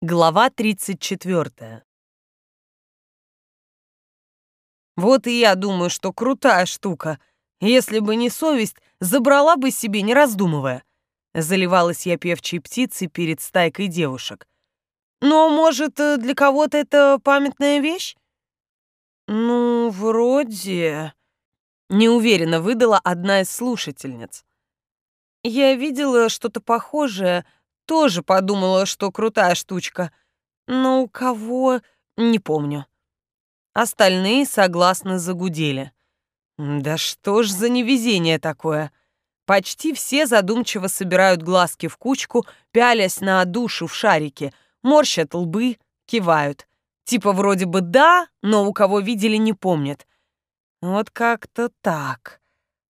Глава 34. Вот и я думаю, что крутая штука. Если бы не совесть, забрала бы себе, не раздумывая. Заливалась я певчей птицей перед стайкой девушек. Но, может, э, для кого-то это памятная вещь? Ну, вроде... Неуверенно выдала одна из слушательниц. Я видела что-то похожее, тоже подумала, что крутая штучка. Но у кого... не помню. Остальные согласно загудели. Да что ж за невезение такое? Почти все задумчиво собирают глазки в кучку, пялясь на душу в шарике, морщат лбы, кивают. Типа вроде бы да, но у кого видели не помнят. Вот как-то так.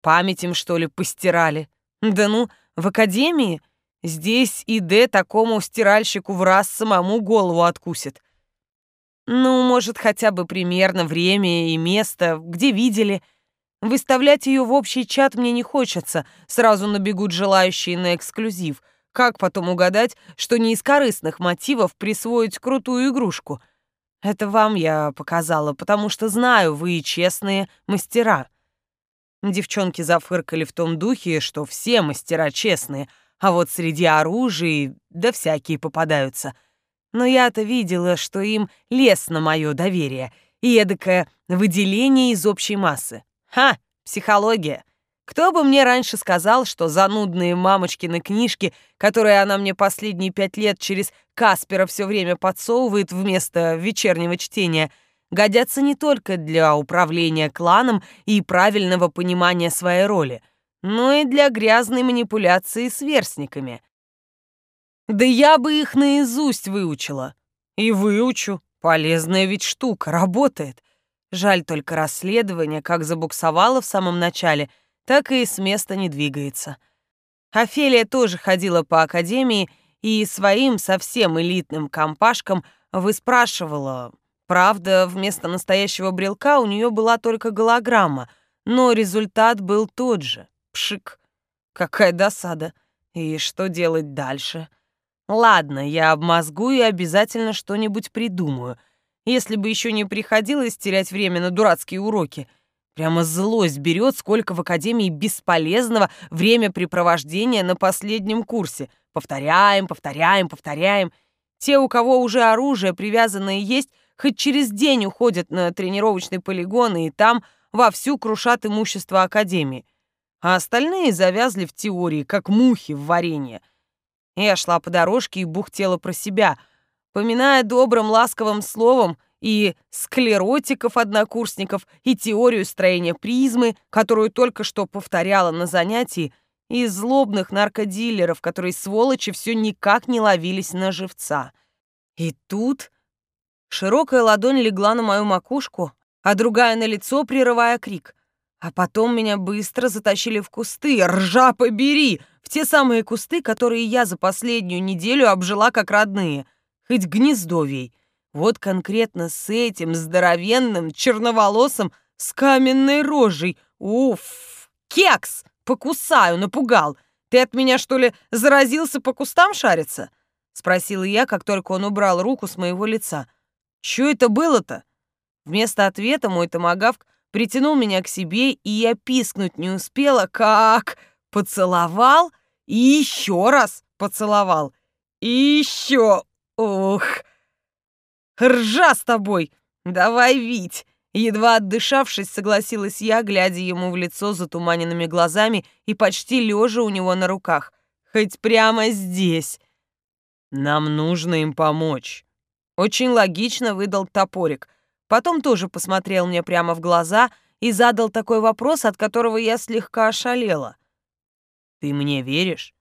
Память им, что ли, постирали? Да ну, в академии Здесь и Д такому стиральщику в раз самому голову откусит. Ну, может, хотя бы примерно время и место, где видели. Выставлять ее в общий чат мне не хочется, сразу набегут желающие на эксклюзив. Как потом угадать, что не из корыстных мотивов присвоить крутую игрушку? Это вам я показала, потому что знаю, вы честные мастера. Девчонки зафыркали в том духе, что все мастера честные — а вот среди оружия да всякие попадаются. Но я-то видела, что им лез на мое доверие и эдакое выделение из общей массы. Ха, психология. Кто бы мне раньше сказал, что занудные мамочкины книжки, которые она мне последние пять лет через Каспера все время подсовывает вместо вечернего чтения, годятся не только для управления кланом и правильного понимания своей роли — но и для грязной манипуляции с верстниками. Да я бы их наизусть выучила. И выучу. Полезная ведь штука, работает. Жаль только расследование, как забуксовало в самом начале, так и с места не двигается. Офелия тоже ходила по академии и своим совсем элитным компашкам выспрашивала. Правда, вместо настоящего брелка у нее была только голограмма, но результат был тот же. Пшик. Какая досада. И что делать дальше? Ладно, я обмозгую и обязательно что-нибудь придумаю. Если бы еще не приходилось терять время на дурацкие уроки. Прямо злость берет, сколько в академии бесполезного времяпрепровождения на последнем курсе. Повторяем, повторяем, повторяем. Те, у кого уже оружие привязанное есть, хоть через день уходят на тренировочный полигон и там вовсю крушат имущество академии а остальные завязли в теории, как мухи в варенье. Я шла по дорожке и бухтела про себя, поминая добрым ласковым словом и склеротиков-однокурсников, и теорию строения призмы, которую только что повторяла на занятии, и злобных наркодилеров, которые, сволочи, все никак не ловились на живца. И тут широкая ладонь легла на мою макушку, а другая на лицо, прерывая крик. А потом меня быстро затащили в кусты, ржа побери, в те самые кусты, которые я за последнюю неделю обжила как родные, хоть гнездовей. Вот конкретно с этим здоровенным, черноволосым, с каменной рожей. Уф, кекс! Покусаю, напугал. Ты от меня, что ли, заразился по кустам шариться? Спросила я, как только он убрал руку с моего лица. Что это было-то? Вместо ответа мой томагавк притянул меня к себе, и я пискнуть не успела, как поцеловал и еще раз поцеловал. И еще, ух, ржа с тобой, давай вить. Едва отдышавшись, согласилась я, глядя ему в лицо затуманенными глазами и почти лежа у него на руках. Хоть прямо здесь. Нам нужно им помочь. Очень логично выдал топорик. Потом тоже посмотрел мне прямо в глаза и задал такой вопрос, от которого я слегка ошалела. «Ты мне веришь?»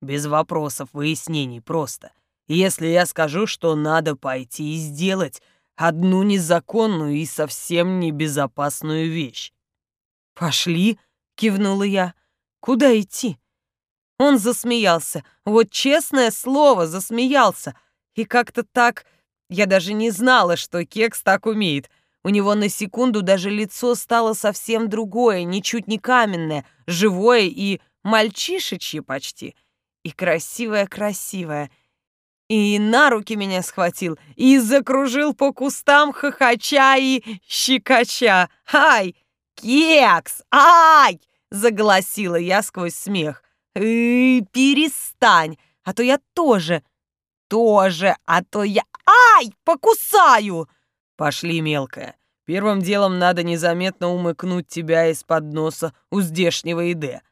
«Без вопросов, выяснений, просто. Если я скажу, что надо пойти и сделать одну незаконную и совсем небезопасную вещь». «Пошли», — кивнула я. «Куда идти?» Он засмеялся. Вот честное слово, засмеялся. И как-то так я даже не знала, что кекс так умеет. У него на секунду даже лицо стало совсем другое, ничуть не каменное, живое и мальчишечье почти. И красивое-красивое. и на руки меня схватил, и закружил по кустам хохоча и щекоча. «Ай! Кекс! Ай!» — заголосила я сквозь смех. «Э, «Перестань, а то я тоже, тоже, а то я... Ай! Покусаю!» «Пошли, мелкая. Первым делом надо незаметно умыкнуть тебя из-под носа у здешнего Иде».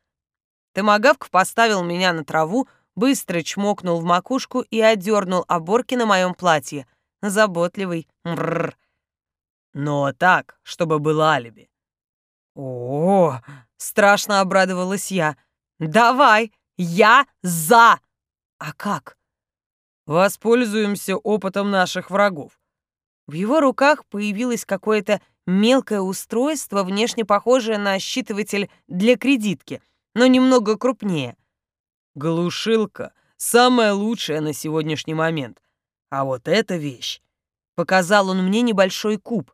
Томагавк поставил меня на траву, быстро чмокнул в макушку и одернул оборки на моем платье. Заботливый. Мрррр. Но так, чтобы было алиби. О, страшно обрадовалась я. Давай, я за. А как? Воспользуемся опытом наших врагов. В его руках появилось какое-то мелкое устройство, внешне похожее на считыватель для кредитки, но немного крупнее. Глушилка — самая лучшая на сегодняшний момент. А вот эта вещь... Показал он мне небольшой куб.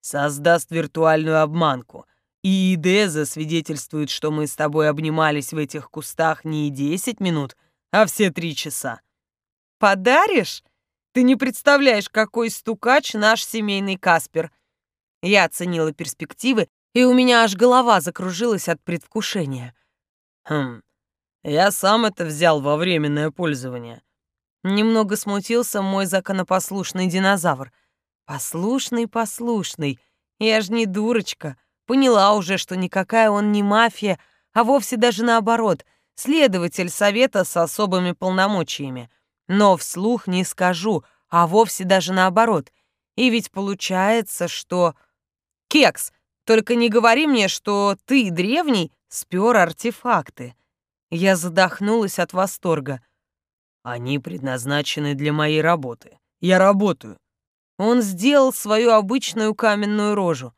Создаст виртуальную обманку. И ИД засвидетельствует, что мы с тобой обнимались в этих кустах не 10 минут, а все три часа. Подаришь? Ты не представляешь, какой стукач наш семейный Каспер. Я оценила перспективы, и у меня аж голова закружилась от предвкушения. Хм, я сам это взял во временное пользование. Немного смутился мой законопослушный динозавр. Послушный, послушный. Я ж не дурочка. Поняла уже, что никакая он не мафия, а вовсе даже наоборот, следователь совета с особыми полномочиями. Но вслух не скажу, а вовсе даже наоборот. И ведь получается, что... Кекс, только не говори мне, что ты, древний, спер артефакты. Я задохнулась от восторга. Они предназначены для моей работы. Я работаю. Он сделал свою обычную каменную рожу.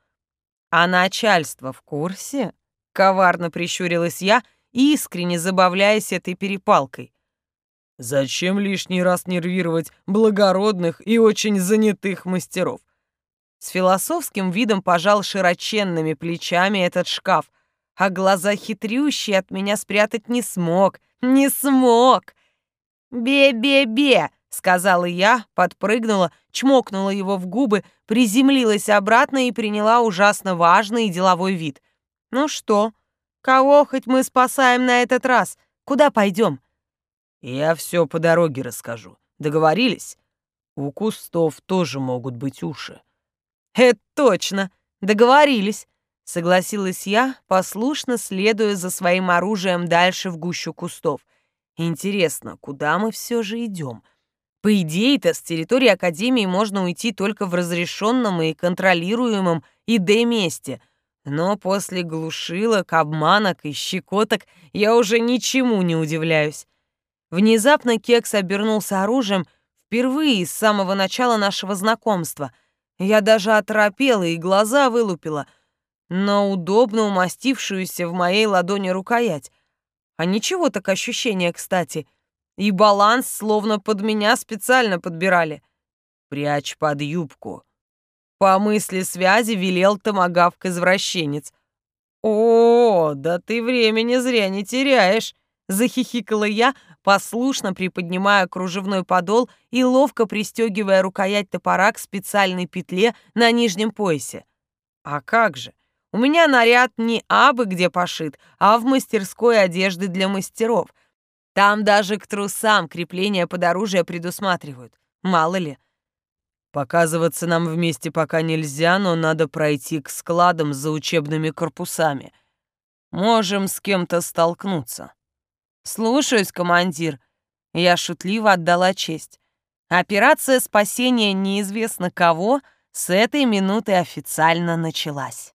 А начальство в курсе? Коварно прищурилась я, искренне забавляясь этой перепалкой. Зачем лишний раз нервировать благородных и очень занятых мастеров? С философским видом пожал широченными плечами этот шкаф, а глаза хитрющие от меня спрятать не смог, не смог. «Бе-бе-бе!» — сказала я, подпрыгнула, чмокнула его в губы, приземлилась обратно и приняла ужасно важный и деловой вид. «Ну что, кого хоть мы спасаем на этот раз? Куда пойдем?» Я все по дороге расскажу. Договорились? У кустов тоже могут быть уши. Это точно. Договорились. Согласилась я, послушно следуя за своим оружием дальше в гущу кустов. Интересно, куда мы все же идем? По идее-то с территории Академии можно уйти только в разрешенном и контролируемом ИД-месте. Но после глушилок, обманок и щекоток я уже ничему не удивляюсь. Внезапно Кекс обернулся оружием впервые с самого начала нашего знакомства. Я даже оторопела и глаза вылупила на удобно умастившуюся в моей ладони рукоять. А ничего так ощущение, кстати. И баланс словно под меня специально подбирали. «Прячь под юбку». По мысли связи велел томагавк-извращенец. «О, да ты времени зря не теряешь», — захихикала я, послушно приподнимая кружевной подол и ловко пристегивая рукоять топора к специальной петле на нижнем поясе. А как же? У меня наряд не абы где пошит, а в мастерской одежды для мастеров. Там даже к трусам крепления под оружие предусматривают. Мало ли. Показываться нам вместе пока нельзя, но надо пройти к складам за учебными корпусами. Можем с кем-то столкнуться. «Слушаюсь, командир». Я шутливо отдала честь. Операция спасения неизвестно кого с этой минуты официально началась.